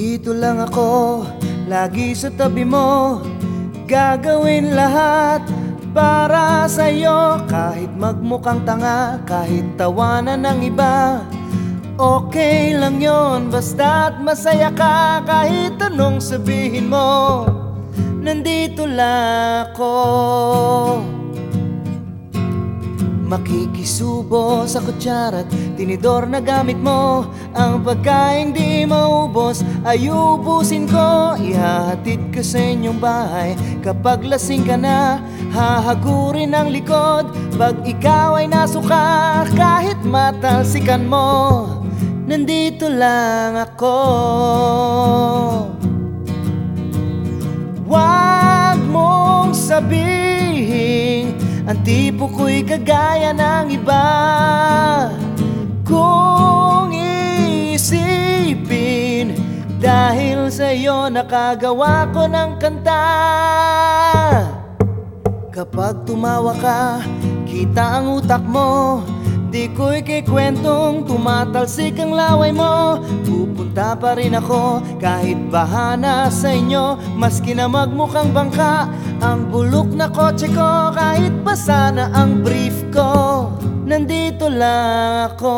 Nandito lang ako, lagi sa tabi mo. Gagawin lahat para sa'yo. Kahit magmukhang tanga, kahit tawanan ng iba Okay lang yon basta't masaya ka Kahit anong sabihin mo. Nandito lang ako Makikisubo sa kutsara't tinidor na gamit mo Ang pagkain di maubos. Ay ubusin ko Ihahatid ka sa inyong bahay. Kapag lasing ka na, hahagurin ang likod. Pag ikaw ay nasuka, kahit matalsikan mo Nandito lang ako Ang tipo ko'y kagaya ng iba. Kung isipin Dahil sa iyo nakagawa ko ng kanta. Kapag tumawa ka, kita ang utak mo Di ko'y kikwentong tumatalsik ang laway mo. Pupunta pa rin ako kahit bahana sa inyo. Maski na magmukhang bangka ang bulok na kotse ko. Kahit basa na ang brief ko Nandito lang ako.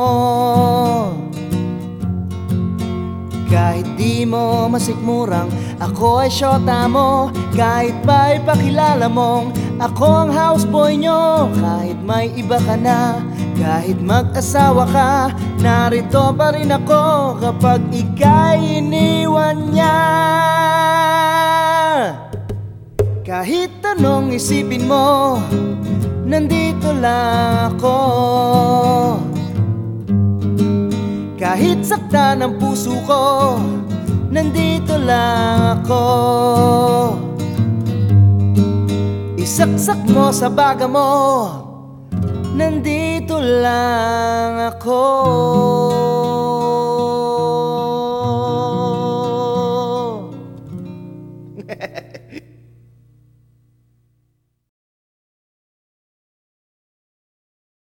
Kahit di mo masikmurang Ako ay syota mo. Kahit pa ipakilala mong Ako ang houseboy nyo Kahit may iba ka na. Kahit mag-asawa ka Narito pa rin ako Kapag ika'y iniwan niya. Kahit anong isipin mo Nandito lang ako. Kahit sakta ng puso ko Nandito lang ako Isaksak mo sa baga mo. Nandito lang ako